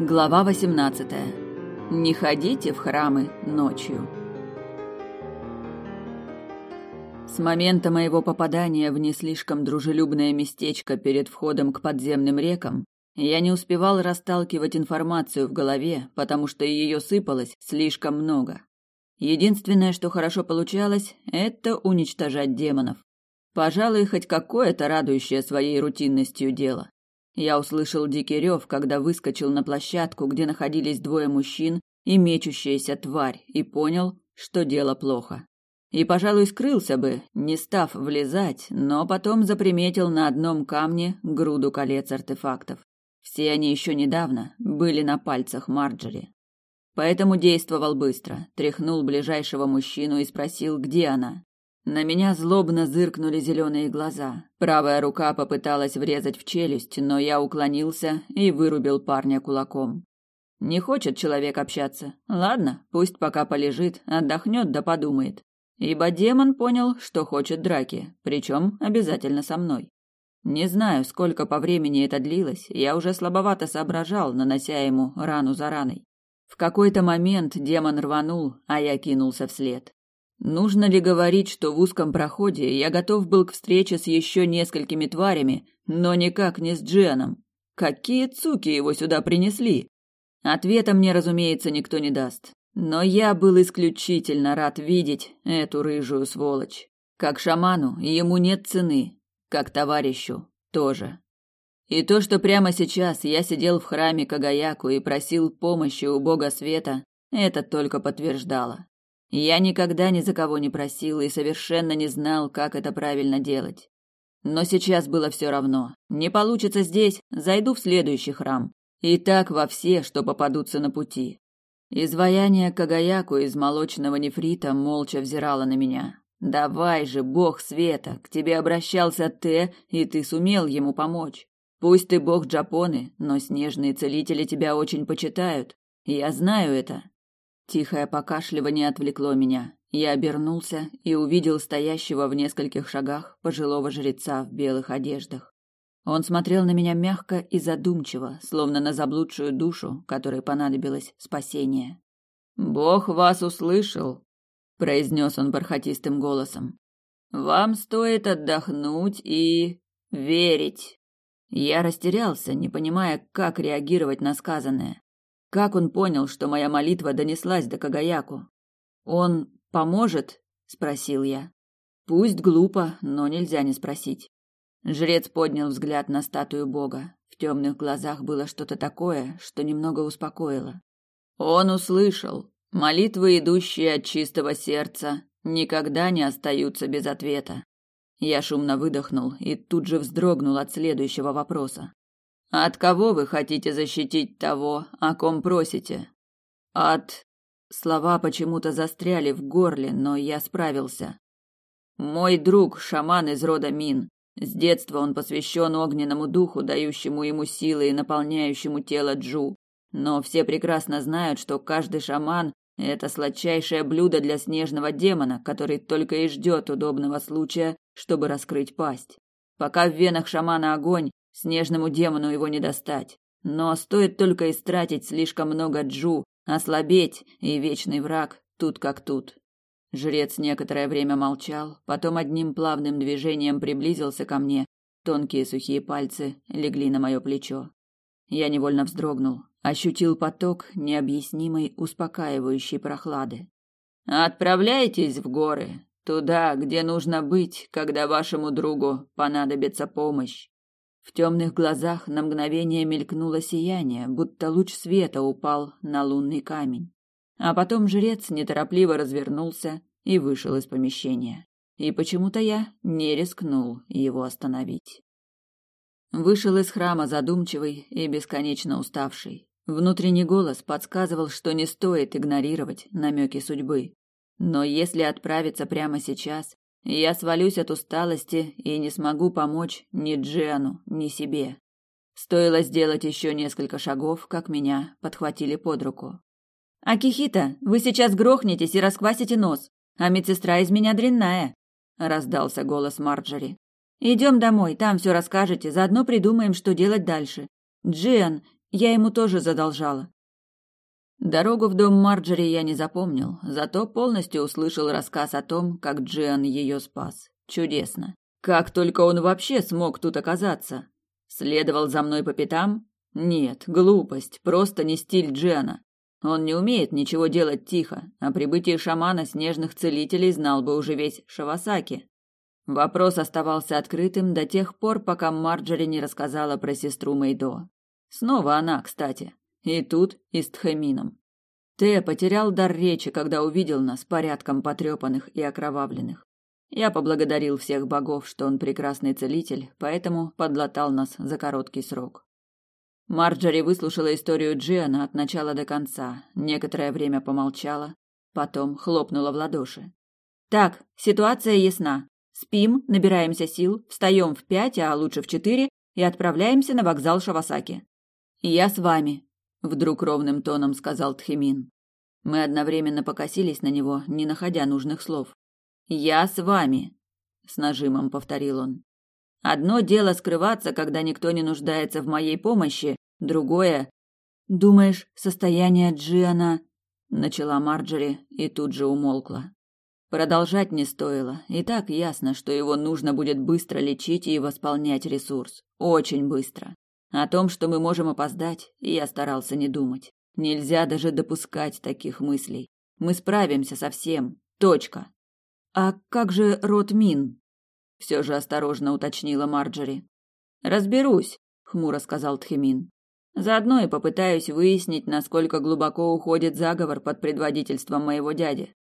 Глава 18. Не ходите в храмы ночью. С момента моего попадания в не слишком дружелюбное местечко перед входом к подземным рекам я не успевал расталкивать информацию в голове, потому что ее сыпалось слишком много. Единственное, что хорошо получалось, это уничтожать демонов. Пожалуй, хоть какое-то радующее своей рутинностью дело. Я услышал дикий рев, когда выскочил на площадку, где находились двое мужчин и мечущаяся тварь, и понял, что дело плохо. И, пожалуй, скрылся бы, не став влезать, но потом заприметил на одном камне груду колец артефактов. Все они еще недавно были на пальцах Марджери. Поэтому действовал быстро, тряхнул ближайшего мужчину и спросил, где она. На меня злобно зыркнули зеленые глаза. Правая рука попыталась врезать в челюсть, но я уклонился и вырубил парня кулаком. Не хочет человек общаться. Ладно, пусть пока полежит, отдохнет да подумает. Ибо демон понял, что хочет драки, причем обязательно со мной. Не знаю, сколько по времени это длилось, я уже слабовато соображал, нанося ему рану за раной. В какой-то момент демон рванул, а я кинулся вслед. Нужно ли говорить, что в узком проходе я готов был к встрече с еще несколькими тварями, но никак не с Дженом? Какие цуки его сюда принесли? Ответа мне, разумеется, никто не даст. Но я был исключительно рад видеть эту рыжую сволочь. Как шаману ему нет цены, как товарищу тоже. И то, что прямо сейчас я сидел в храме Кагаяку и просил помощи у бога света, это только подтверждало. Я никогда ни за кого не просил и совершенно не знал, как это правильно делать. Но сейчас было все равно. Не получится здесь, зайду в следующий храм. И так во все, что попадутся на пути. Изваяние Кагаяку из молочного нефрита молча взирало на меня. Давай же, бог света, к тебе обращался Т, и ты сумел ему помочь. Пусть ты бог Джапоны, но снежные целители тебя очень почитают. Я знаю это. Тихое покашливание отвлекло меня. Я обернулся и увидел стоящего в нескольких шагах пожилого жреца в белых одеждах. Он смотрел на меня мягко и задумчиво, словно на заблудшую душу, которой понадобилось спасение. «Бог вас услышал», — произнес он бархатистым голосом. «Вам стоит отдохнуть и... верить». Я растерялся, не понимая, как реагировать на сказанное. Как он понял, что моя молитва донеслась до Кагаяку? Он поможет? спросил я. Пусть глупо, но нельзя не спросить. Жрец поднял взгляд на статую бога. В темных глазах было что-то такое, что немного успокоило. Он услышал. Молитвы, идущие от чистого сердца, никогда не остаются без ответа. Я шумно выдохнул и тут же вздрогнул от следующего вопроса. От кого вы хотите защитить того, о ком просите? От Слова почему-то застряли в горле, но я справился. Мой друг, шаман из рода Мин. С детства он посвящен огненному духу, дающему ему силы и наполняющему тело Джу. Но все прекрасно знают, что каждый шаман – это сладчайшее блюдо для снежного демона, который только и ждет удобного случая, чтобы раскрыть пасть. Пока в венах шамана огонь, Снежному демону его не достать. Но стоит только истратить слишком много джу, ослабеть, и вечный враг тут как тут. Жрец некоторое время молчал, потом одним плавным движением приблизился ко мне. Тонкие сухие пальцы легли на мое плечо. Я невольно вздрогнул, ощутил поток необъяснимой успокаивающей прохлады. Отправляйтесь в горы, туда, где нужно быть, когда вашему другу понадобится помощь. В темных глазах на мгновение мелькнуло сияние, будто луч света упал на лунный камень. А потом жрец неторопливо развернулся и вышел из помещения. И почему-то я не рискнул его остановить. Вышел из храма задумчивый и бесконечно уставший. Внутренний голос подсказывал, что не стоит игнорировать намеки судьбы. Но если отправиться прямо сейчас, я свалюсь от усталости и не смогу помочь ни Джену, ни себе. Стоило сделать еще несколько шагов, как меня подхватили под руку. «Акихита, вы сейчас грохнетесь и расквасите нос, а медсестра из меня дрянная», — раздался голос Марджери. «Идем домой, там все расскажете, заодно придумаем, что делать дальше. Джиан, Я ему тоже задолжала. Дорогу в дом Марджери я не запомнил, зато полностью услышал рассказ о том, как Джиан ее спас. Чудесно. Как только он вообще смог тут оказаться? Следовал за мной по пятам? Нет, глупость, просто не стиль Джиана. Он не умеет ничего делать тихо, о прибытии шамана снежных целителей знал бы уже весь Шавасаки. Вопрос оставался открытым до тех пор, пока Марджери не рассказала про сестру Мейдо. Снова она, кстати. И тут и с Тхэмином. Тэ потерял дар речи, когда увидел нас порядком потрепанных и окровавленных. Я поблагодарил всех богов, что он прекрасный целитель, поэтому подлатал нас за короткий срок. Марджори выслушала историю Джиана от начала до конца, некоторое время помолчала, потом хлопнула в ладоши. Так, ситуация ясна. Спим, набираемся сил, встаем в пять, а лучше в четыре, и отправляемся на вокзал Шавасаки. Я с вами, вдруг ровным тоном сказал Тхимин. Мы одновременно покосились на него, не находя нужных слов. Я с вами, с нажимом повторил он. Одно дело скрываться, когда никто не нуждается в моей помощи, другое Думаешь, состояние Джиана начала Марджери и тут же умолкла. Продолжать не стоило. И так ясно, что его нужно будет быстро лечить и восполнять ресурс. Очень быстро. О том, что мы можем опоздать, я старался не думать. Нельзя даже допускать таких мыслей. Мы справимся со всем. Точка. А как же род Мин? Все же осторожно уточнила Марджери. Разберусь, хмуро сказал Тхемин. Заодно и попытаюсь выяснить, насколько глубоко уходит заговор под предводительством моего дяди.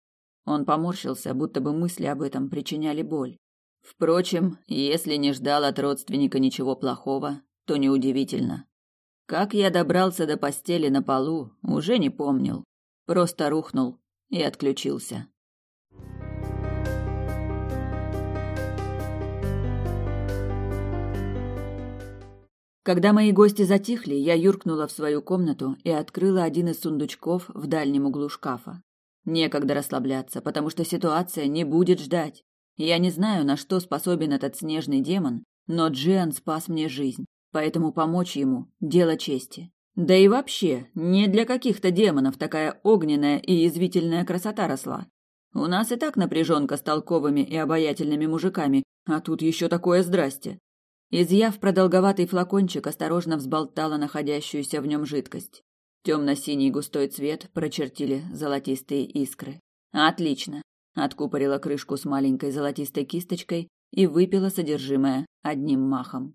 Он поморщился, будто бы мысли об этом причиняли боль. Впрочем, если не ждал от родственника ничего плохого, то неудивительно. Как я добрался до постели на полу, уже не помнил. Просто рухнул и отключился. Когда мои гости затихли, я юркнула в свою комнату и открыла один из сундучков в дальнем углу шкафа. Некогда расслабляться, потому что ситуация не будет ждать. Я не знаю, на что способен этот снежный демон, но Джиан спас мне жизнь поэтому помочь ему – дело чести. Да и вообще, не для каких-то демонов такая огненная и язвительная красота росла. У нас и так напряженка с толковыми и обаятельными мужиками, а тут еще такое здрасте. Изъяв продолговатый флакончик, осторожно взболтала находящуюся в нем жидкость. Темно-синий густой цвет прочертили золотистые искры. Отлично. Откупорила крышку с маленькой золотистой кисточкой и выпила содержимое одним махом.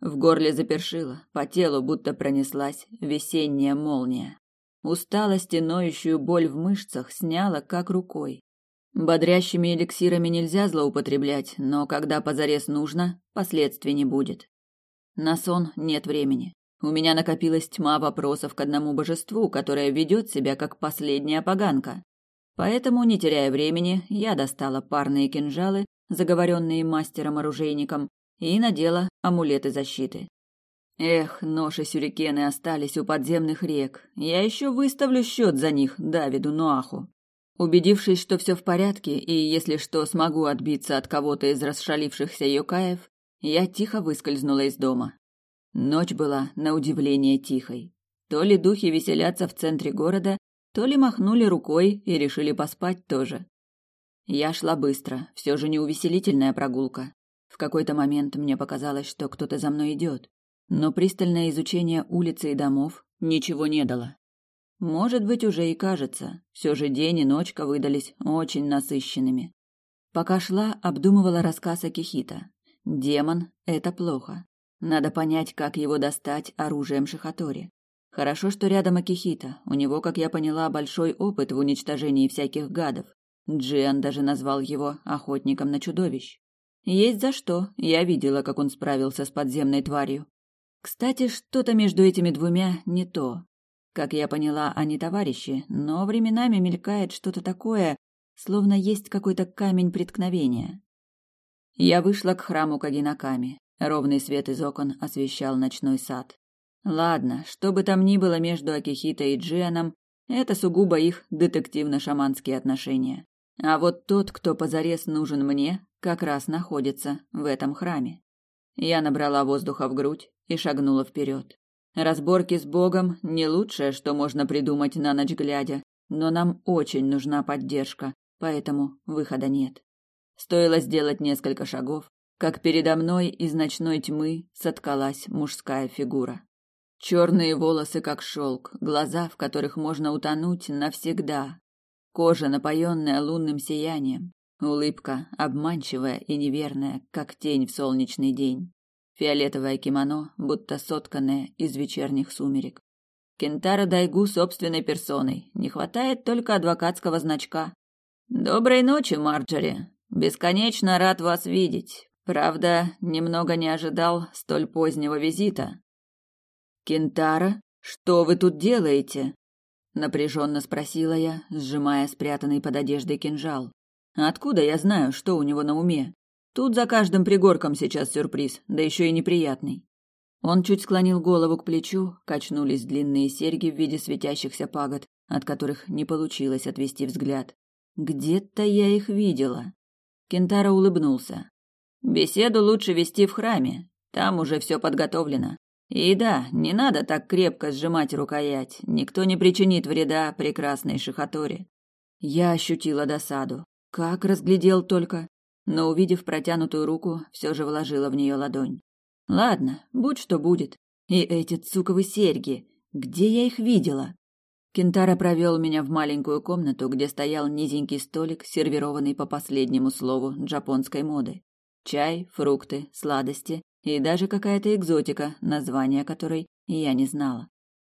В горле запершило, по телу будто пронеслась весенняя молния. Усталость и ноющую боль в мышцах сняла как рукой. Бодрящими эликсирами нельзя злоупотреблять, но когда позарез нужно, последствий не будет. На сон нет времени. У меня накопилась тьма вопросов к одному божеству, которое ведет себя как последняя поганка. Поэтому, не теряя времени, я достала парные кинжалы, заговоренные мастером-оружейником, и надела амулеты защиты. Эх, нож и сюрикены остались у подземных рек. Я еще выставлю счет за них Давиду Нуаху. Убедившись, что все в порядке, и если что, смогу отбиться от кого-то из расшалившихся юкаев, я тихо выскользнула из дома. Ночь была, на удивление, тихой. То ли духи веселятся в центре города, то ли махнули рукой и решили поспать тоже. Я шла быстро, все же не увеселительная прогулка. В какой-то момент мне показалось, что кто-то за мной идет, но пристальное изучение улицы и домов ничего не дало. Может быть, уже и кажется, все же день и ночка выдались очень насыщенными. Пока шла, обдумывала рассказ Акихита. Демон — это плохо. Надо понять, как его достать оружием Шихатори. Хорошо, что рядом Акихита. У него, как я поняла, большой опыт в уничтожении всяких гадов. Джиан даже назвал его охотником на чудовищ. Есть за что. Я видела, как он справился с подземной тварью. Кстати, что-то между этими двумя не то. Как я поняла, они товарищи, но временами мелькает что-то такое, словно есть какой-то камень преткновения. Я вышла к храму Кагинаками. Ровный свет из окон освещал ночной сад. Ладно, что бы там ни было между Акихито и Джианом, это сугубо их детективно-шаманские отношения. А вот тот, кто позарез нужен мне, как раз находится в этом храме. Я набрала воздуха в грудь и шагнула вперед. Разборки с Богом не лучшее, что можно придумать на ночь глядя, но нам очень нужна поддержка, поэтому выхода нет. Стоило сделать несколько шагов, как передо мной из ночной тьмы соткалась мужская фигура. Черные волосы, как шелк, глаза, в которых можно утонуть навсегда, кожа, напоенная лунным сиянием, улыбка, обманчивая и неверная, как тень в солнечный день, фиолетовое кимоно, будто сотканное из вечерних сумерек. Кентара Дайгу собственной персоной, не хватает только адвокатского значка. «Доброй ночи, Марджори. Бесконечно рад вас видеть. Правда, немного не ожидал столь позднего визита». «Кентара, что вы тут делаете?» напряженно спросила я, сжимая спрятанный под одеждой кинжал. Откуда я знаю, что у него на уме? Тут за каждым пригорком сейчас сюрприз, да еще и неприятный. Он чуть склонил голову к плечу, качнулись длинные серьги в виде светящихся пагод, от которых не получилось отвести взгляд. Где-то я их видела. Кентара улыбнулся. Беседу лучше вести в храме. Там уже все подготовлено. И да, не надо так крепко сжимать рукоять. Никто не причинит вреда прекрасной Шихаторе. Я ощутила досаду. Как разглядел только, но увидев протянутую руку, все же вложила в нее ладонь. Ладно, будь что будет. И эти цуковые серьги, где я их видела? Кентара провел меня в маленькую комнату, где стоял низенький столик, сервированный по последнему слову джапонской моды. Чай, фрукты, сладости и даже какая-то экзотика, название которой я не знала.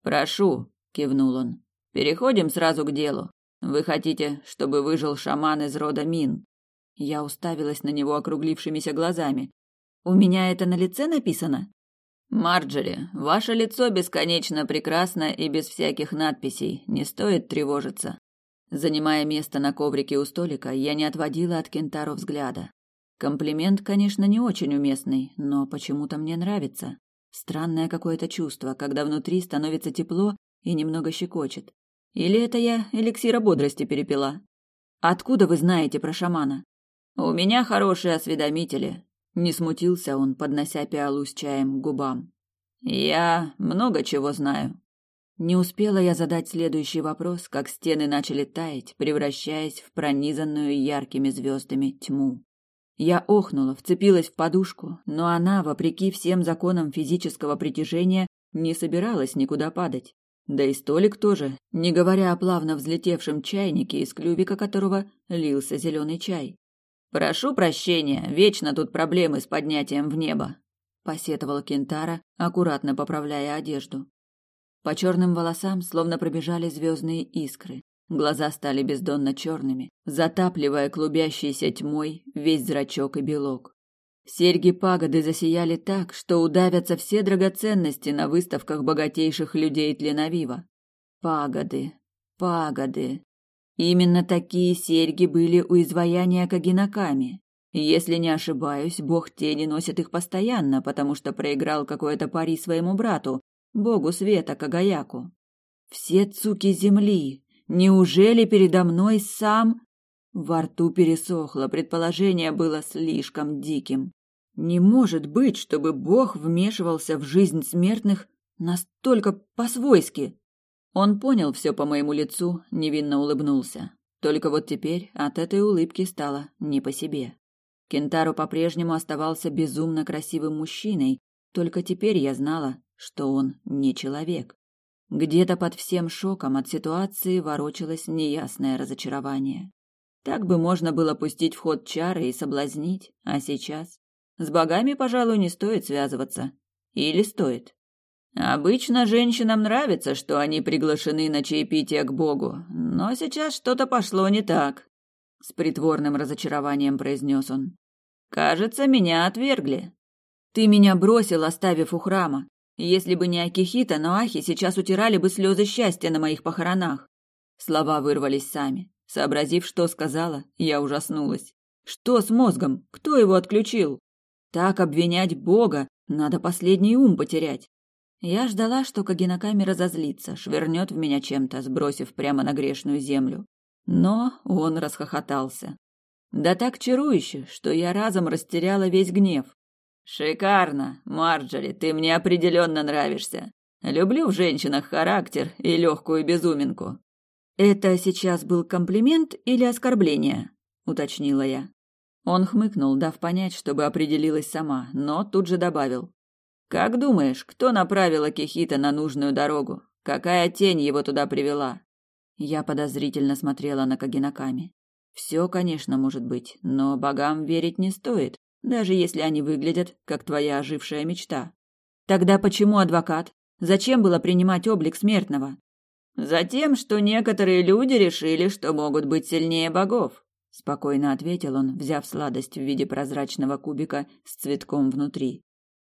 «Прошу», — кивнул он, — «переходим сразу к делу. Вы хотите, чтобы выжил шаман из рода Мин?» Я уставилась на него округлившимися глазами. «У меня это на лице написано?» «Марджери, ваше лицо бесконечно прекрасно и без всяких надписей, не стоит тревожиться». Занимая место на коврике у столика, я не отводила от Кентаро взгляда. Комплимент, конечно, не очень уместный, но почему-то мне нравится. Странное какое-то чувство, когда внутри становится тепло и немного щекочет. Или это я эликсира бодрости перепила? Откуда вы знаете про шамана? У меня хорошие осведомители. Не смутился он, поднося пиалу с чаем к губам. Я много чего знаю. Не успела я задать следующий вопрос, как стены начали таять, превращаясь в пронизанную яркими звездами тьму. Я охнула, вцепилась в подушку, но она, вопреки всем законам физического притяжения, не собиралась никуда падать. Да и столик тоже, не говоря о плавно взлетевшем чайнике, из клювика которого лился зеленый чай. «Прошу прощения, вечно тут проблемы с поднятием в небо», — посетовал Кентара, аккуратно поправляя одежду. По черным волосам словно пробежали звездные искры. Глаза стали бездонно черными, затапливая клубящейся тьмой весь зрачок и белок. Серьги пагоды засияли так, что удавятся все драгоценности на выставках богатейших людей Тленавива. Пагоды, пагоды. Именно такие серьги были у изваяния Кагинаками. Если не ошибаюсь, бог тени носит их постоянно, потому что проиграл какое-то пари своему брату, богу света Кагаяку. Все цуки земли, Неужели передо мной сам... Во рту пересохло, предположение было слишком диким. Не может быть, чтобы Бог вмешивался в жизнь смертных настолько по-свойски. Он понял все по моему лицу, невинно улыбнулся. Только вот теперь от этой улыбки стало не по себе. Кентаро по-прежнему оставался безумно красивым мужчиной, только теперь я знала, что он не человек. Где-то под всем шоком от ситуации ворочалось неясное разочарование. Так бы можно было пустить в ход чары и соблазнить, а сейчас с богами, пожалуй, не стоит связываться. Или стоит? Обычно женщинам нравится, что они приглашены на чаепитие к богу, но сейчас что-то пошло не так, с притворным разочарованием произнес он. Кажется, меня отвергли. Ты меня бросил, оставив у храма. Если бы не Акихита, Ноахи сейчас утирали бы слезы счастья на моих похоронах. Слова вырвались сами. Сообразив, что сказала, я ужаснулась. Что с мозгом? Кто его отключил? Так обвинять Бога, надо последний ум потерять. Я ждала, что Кагинаками разозлится, швырнет в меня чем-то, сбросив прямо на грешную землю. Но он расхохотался. Да так чарующе, что я разом растеряла весь гнев. «Шикарно, Марджори, ты мне определенно нравишься. Люблю в женщинах характер и легкую безуминку. Это сейчас был комплимент или оскорбление? уточнила я. Он хмыкнул, дав понять, чтобы определилась сама, но тут же добавил: Как думаешь, кто направил Акихита на нужную дорогу? Какая тень его туда привела? Я подозрительно смотрела на Кагинаками. Все, конечно, может быть, но богам верить не стоит, даже если они выглядят как твоя ожившая мечта. Тогда почему адвокат? Зачем было принимать облик смертного? Затем, что некоторые люди решили, что могут быть сильнее богов, спокойно ответил он, взяв сладость в виде прозрачного кубика с цветком внутри.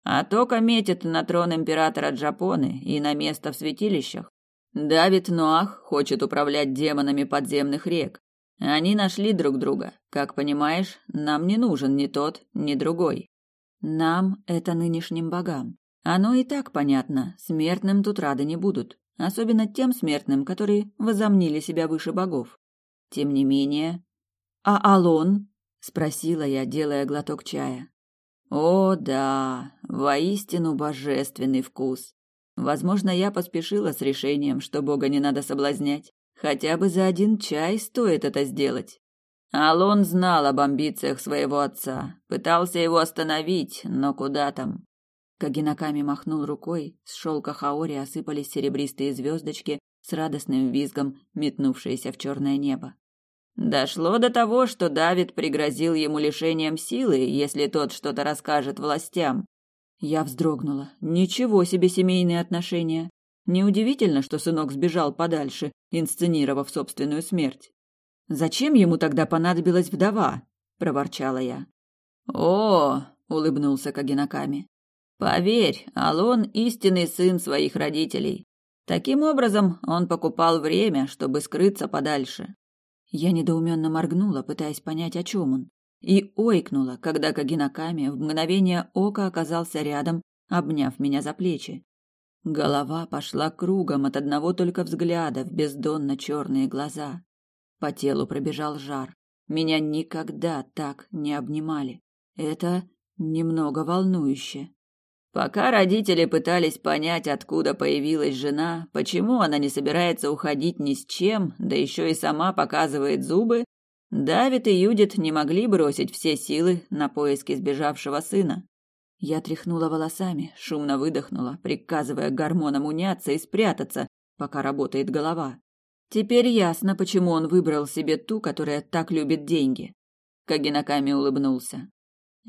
А Тока метит на трон императора Джапоны и на место в святилищах. Давид Ноах хочет управлять демонами подземных рек. Они нашли друг друга. Как понимаешь, нам не нужен ни тот, ни другой. Нам это нынешним богам. Оно и так понятно, смертным тут рады не будут, особенно тем смертным, которые возомнили себя выше богов. Тем не менее... «А Алон?» — спросила я, делая глоток чая. «О, да, воистину божественный вкус. Возможно, я поспешила с решением, что бога не надо соблазнять. Хотя бы за один чай стоит это сделать. Алон знал об амбициях своего отца, пытался его остановить, но куда там. Кагинаками махнул рукой, с шелка хаори осыпались серебристые звездочки с радостным визгом, метнувшиеся в черное небо. Дошло до того, что Давид пригрозил ему лишением силы, если тот что-то расскажет властям. Я вздрогнула. Ничего себе семейные отношения. Неудивительно, что сынок сбежал подальше, инсценировав собственную смерть. Зачем ему тогда понадобилась вдова? проворчала я. О, улыбнулся Кагинаками. Поверь, Алон истинный сын своих родителей. Таким образом, он покупал время, чтобы скрыться подальше. Я недоуменно моргнула, пытаясь понять, о чем он, и ойкнула, когда Кагинаками в мгновение ока оказался рядом, обняв меня за плечи. Голова пошла кругом от одного только взгляда в бездонно черные глаза. По телу пробежал жар. Меня никогда так не обнимали. Это немного волнующе. Пока родители пытались понять, откуда появилась жена, почему она не собирается уходить ни с чем, да еще и сама показывает зубы, Давид и Юдит не могли бросить все силы на поиски сбежавшего сына. Я тряхнула волосами, шумно выдохнула, приказывая гормонам уняться и спрятаться, пока работает голова. Теперь ясно, почему он выбрал себе ту, которая так любит деньги. Кагинаками улыбнулся.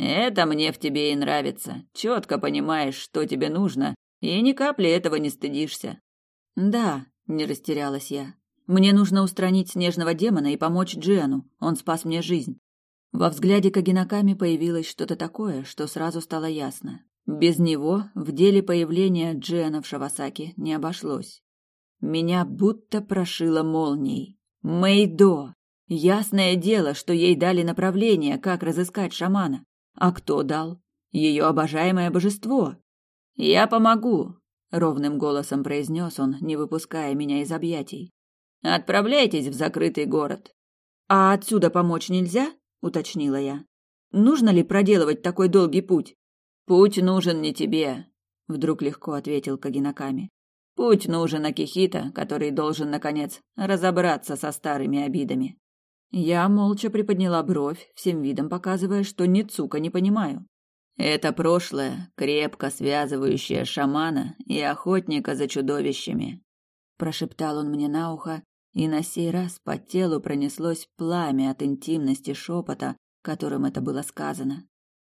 Это мне в тебе и нравится. Четко понимаешь, что тебе нужно, и ни капли этого не стыдишься. Да, не растерялась я. Мне нужно устранить снежного демона и помочь Джиану. Он спас мне жизнь. Во взгляде Кагинаками появилось что-то такое, что сразу стало ясно. Без него в деле появления Джиана в Шавасаки не обошлось. Меня будто прошило молнией. Мэйдо! Ясное дело, что ей дали направление, как разыскать шамана. А кто дал? Ее обожаемое божество. Я помогу, ровным голосом произнес он, не выпуская меня из объятий. Отправляйтесь в закрытый город. А отсюда помочь нельзя? уточнила я. Нужно ли проделывать такой долгий путь? Путь нужен не тебе, вдруг легко ответил Кагинаками. Путь нужен Акихита, который должен наконец разобраться со старыми обидами. Я молча приподняла бровь, всем видом показывая, что ни цука не понимаю. Это прошлое, крепко связывающее шамана и охотника за чудовищами, прошептал он мне на ухо, и на сей раз по телу пронеслось пламя от интимности шепота, которым это было сказано.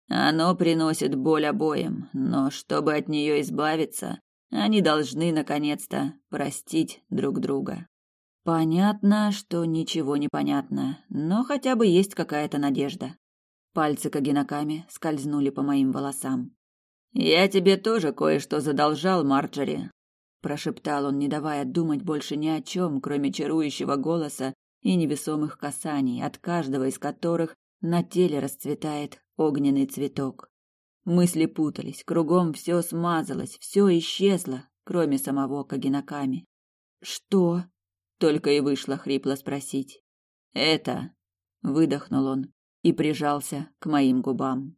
Оно приносит боль обоим, но чтобы от нее избавиться, они должны наконец-то простить друг друга. Понятно, что ничего не понятно, но хотя бы есть какая-то надежда. Пальцы Кагинаками скользнули по моим волосам. Я тебе тоже кое-что задолжал, Марджори, прошептал он, не давая думать больше ни о чем, кроме чарующего голоса и невесомых касаний, от каждого из которых на теле расцветает огненный цветок. Мысли путались, кругом все смазалось, все исчезло, кроме самого Кагинаками. Что? Только и вышло хрипло спросить. «Это...» — выдохнул он и прижался к моим губам.